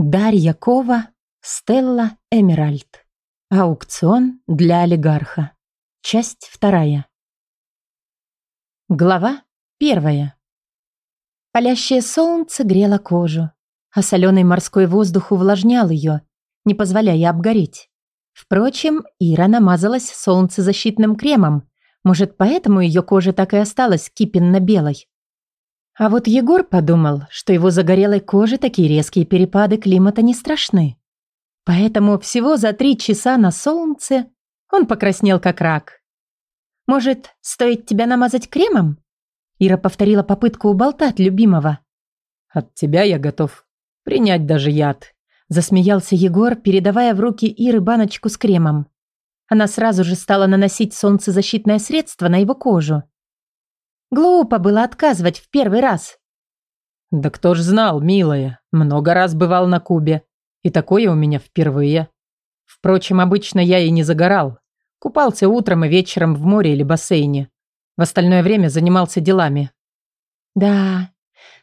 Дарья Кова, Стелла Эмеральд. Аукцион для олигарха. Часть вторая. Глава первая. Палящее солнце грело кожу, а соленый морской воздух увлажнял ее, не позволяя обгореть. Впрочем, Ира намазалась солнцезащитным кремом, может, поэтому ее кожа так и осталась кипенно-белой. А вот Егор подумал, что его загорелой коже такие резкие перепады климата не страшны. Поэтому всего за три часа на солнце он покраснел как рак. «Может, стоит тебя намазать кремом?» Ира повторила попытку уболтать любимого. «От тебя я готов принять даже яд», засмеялся Егор, передавая в руки Иры баночку с кремом. Она сразу же стала наносить солнцезащитное средство на его кожу. Глупо было отказывать в первый раз. Да кто ж знал, милая, много раз бывал на Кубе. И такое у меня впервые. Впрочем, обычно я и не загорал. Купался утром и вечером в море или бассейне. В остальное время занимался делами. Да,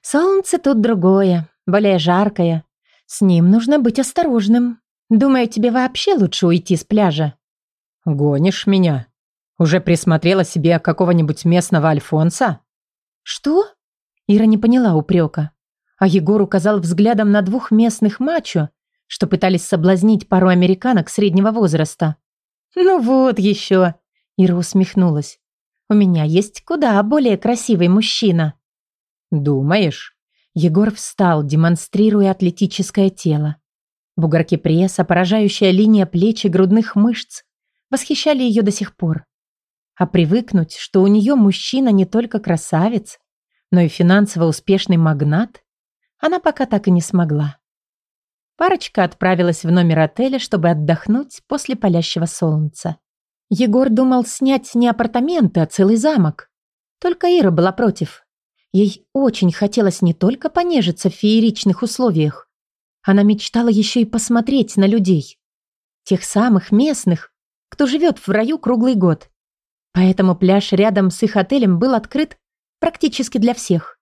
солнце тут другое, более жаркое. С ним нужно быть осторожным. Думаю, тебе вообще лучше уйти с пляжа. Гонишь меня? Уже присмотрела себе какого-нибудь местного Альфонса? Что? Ира не поняла упрека. А Егор указал взглядом на двух местных мачо, что пытались соблазнить пару американок среднего возраста. «Ну вот еще!» Ира усмехнулась. «У меня есть куда более красивый мужчина». «Думаешь?» Егор встал, демонстрируя атлетическое тело. Бугорки пресса, поражающая линия плеч и грудных мышц восхищали ее до сих пор. А привыкнуть, что у нее мужчина не только красавец, но и финансово успешный магнат, она пока так и не смогла. Парочка отправилась в номер отеля, чтобы отдохнуть после палящего солнца. Егор думал снять не апартаменты, а целый замок. Только Ира была против. Ей очень хотелось не только понежиться в фееричных условиях. Она мечтала еще и посмотреть на людей. Тех самых местных, кто живет в раю круглый год. Поэтому пляж рядом с их отелем был открыт практически для всех.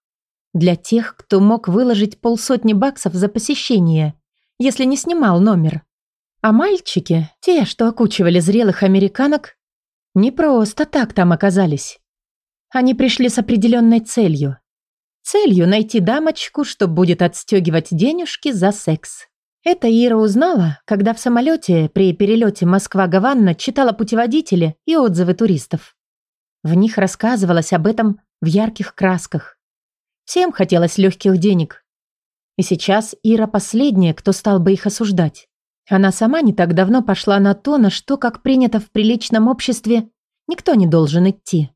Для тех, кто мог выложить полсотни баксов за посещение, если не снимал номер. А мальчики, те, что окучивали зрелых американок, не просто так там оказались. Они пришли с определенной целью. Целью найти дамочку, что будет отстегивать денежки за секс. Это Ира узнала, когда в самолете при перелете Москва-Гаванна читала путеводители и отзывы туристов. В них рассказывалось об этом в ярких красках. Всем хотелось легких денег. И сейчас Ира последняя, кто стал бы их осуждать. Она сама не так давно пошла на то, на что, как принято в приличном обществе, никто не должен идти.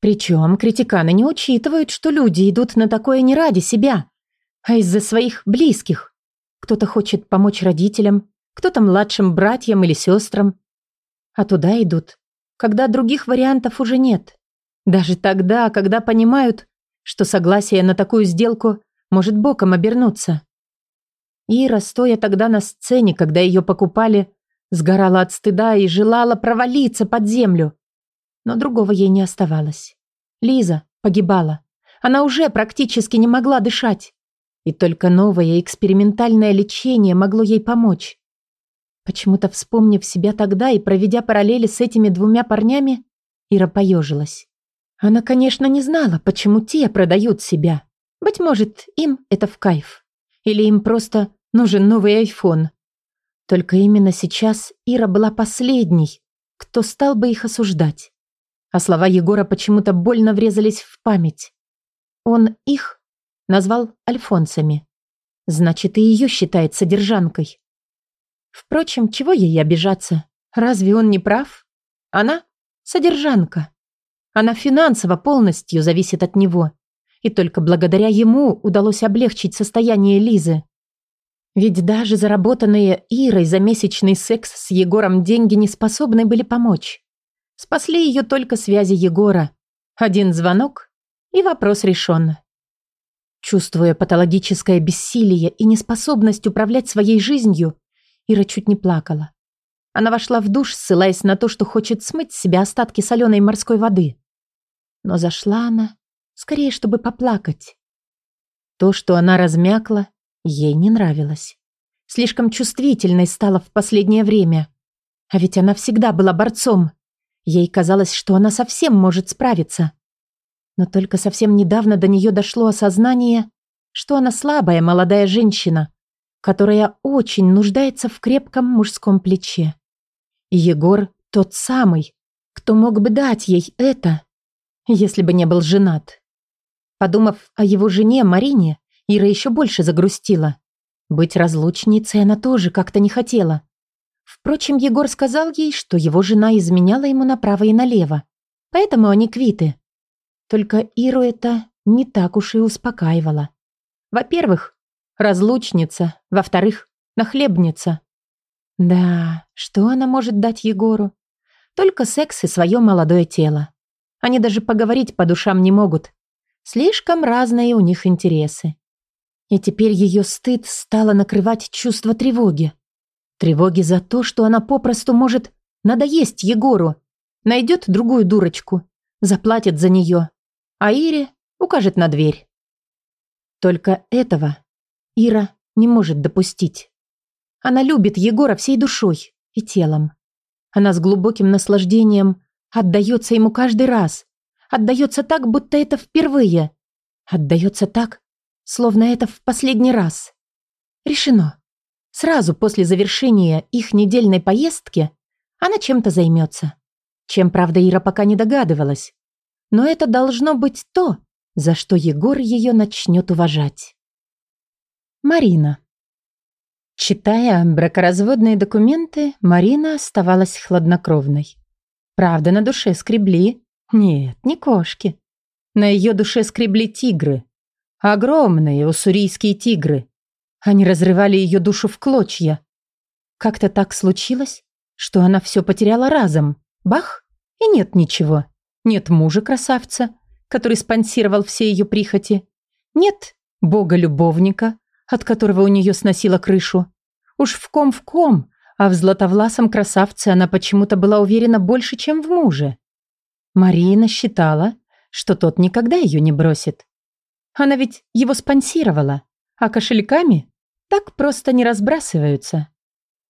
Причем критиканы не учитывают, что люди идут на такое не ради себя, а из-за своих близких. Кто-то хочет помочь родителям, кто-то младшим братьям или сестрам. А туда идут, когда других вариантов уже нет. Даже тогда, когда понимают, что согласие на такую сделку может боком обернуться. Ира, стоя тогда на сцене, когда ее покупали, сгорала от стыда и желала провалиться под землю. Но другого ей не оставалось. Лиза погибала. Она уже практически не могла дышать. И только новое экспериментальное лечение могло ей помочь. Почему-то вспомнив себя тогда и проведя параллели с этими двумя парнями, Ира поежилась. Она, конечно, не знала, почему те продают себя. Быть может, им это в кайф. Или им просто нужен новый айфон. Только именно сейчас Ира была последней, кто стал бы их осуждать. А слова Егора почему-то больно врезались в память. Он их назвал альфонсами. Значит, и ее считает содержанкой. Впрочем, чего ей обижаться? Разве он не прав? Она содержанка. Она финансово полностью зависит от него. И только благодаря ему удалось облегчить состояние Лизы. Ведь даже заработанные Ирой за месячный секс с Егором деньги не способны были помочь. Спасли ее только связи Егора. Один звонок, и вопрос решен. Чувствуя патологическое бессилие и неспособность управлять своей жизнью, Ира чуть не плакала. Она вошла в душ, ссылаясь на то, что хочет смыть с себя остатки соленой морской воды. Но зашла она, скорее, чтобы поплакать. То, что она размякла, ей не нравилось. слишком чувствительной стала в последнее время. А ведь она всегда была борцом. Ей казалось, что она совсем может справиться. Но только совсем недавно до нее дошло осознание, что она слабая молодая женщина, которая очень нуждается в крепком мужском плече. Егор тот самый, кто мог бы дать ей это, если бы не был женат. Подумав о его жене Марине, Ира еще больше загрустила. Быть разлучницей она тоже как-то не хотела. Впрочем, Егор сказал ей, что его жена изменяла ему направо и налево, поэтому они квиты. Только Иру это не так уж и успокаивало. Во-первых, разлучница, во-вторых, нахлебница. Да, что она может дать Егору? Только секс и свое молодое тело. Они даже поговорить по душам не могут. Слишком разные у них интересы. И теперь ее стыд стало накрывать чувство тревоги. Тревоги за то, что она попросту может надоесть Егору, найдет другую дурочку, заплатит за нее, а Ире укажет на дверь. Только этого Ира не может допустить. Она любит Егора всей душой и телом. Она с глубоким наслаждением отдается ему каждый раз. Отдается так, будто это впервые. Отдается так, словно это в последний раз. Решено. Сразу после завершения их недельной поездки она чем-то займется. Чем, правда, Ира пока не догадывалась. Но это должно быть то, за что Егор ее начнет уважать. Марина. Читая бракоразводные документы, Марина оставалась хладнокровной. Правда, на душе скребли. Нет, не кошки. На ее душе скребли тигры. Огромные уссурийские тигры. Они разрывали ее душу в клочья. Как-то так случилось, что она все потеряла разом. Бах! И нет ничего. Нет мужа-красавца, который спонсировал все ее прихоти. Нет бога-любовника, от которого у нее сносило крышу. Уж в ком в ком, а в златовласом красавце она почему-то была уверена больше, чем в муже. Марина считала, что тот никогда ее не бросит. Она ведь его спонсировала, а кошельками так просто не разбрасываются.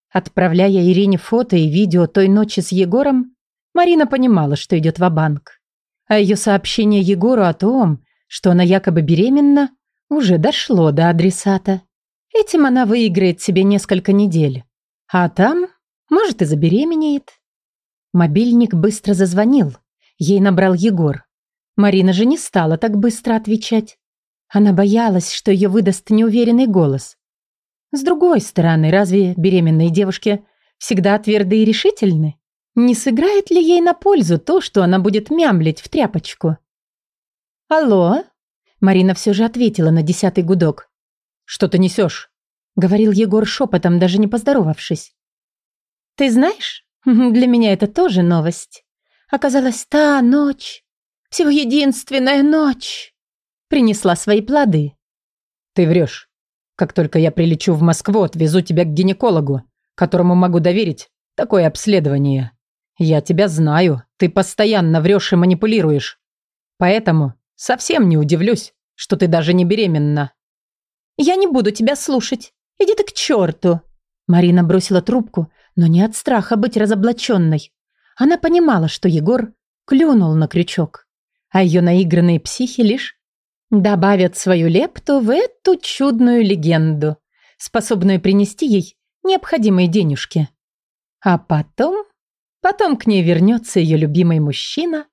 Отправляя Ирине фото и видео той ночи с Егором, Марина понимала, что идет в банк А ее сообщение Егору о том, что она якобы беременна, уже дошло до адресата. Этим она выиграет себе несколько недель. А там, может, и забеременеет. Мобильник быстро зазвонил. Ей набрал Егор. Марина же не стала так быстро отвечать. Она боялась, что ее выдаст неуверенный голос. С другой стороны, разве беременные девушки всегда тверды и решительны? Не сыграет ли ей на пользу то, что она будет мямлить в тряпочку? «Алло?» Марина все же ответила на десятый гудок. «Что ты несешь?» — говорил Егор шепотом, даже не поздоровавшись. «Ты знаешь, для меня это тоже новость. Оказалась та ночь, всего единственная ночь, принесла свои плоды». «Ты врешь. Как только я прилечу в Москву, отвезу тебя к гинекологу, которому могу доверить такое обследование. Я тебя знаю, ты постоянно врешь и манипулируешь. Поэтому Совсем не удивлюсь, что ты даже не беременна». «Я не буду тебя слушать. Иди ты к черту!» Марина бросила трубку, но не от страха быть разоблаченной. Она понимала, что Егор клюнул на крючок, а ее наигранные психи лишь добавят свою лепту в эту чудную легенду, способную принести ей необходимые денежки. А потом, потом к ней вернется ее любимый мужчина,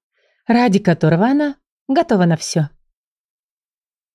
ради которого она готова на все.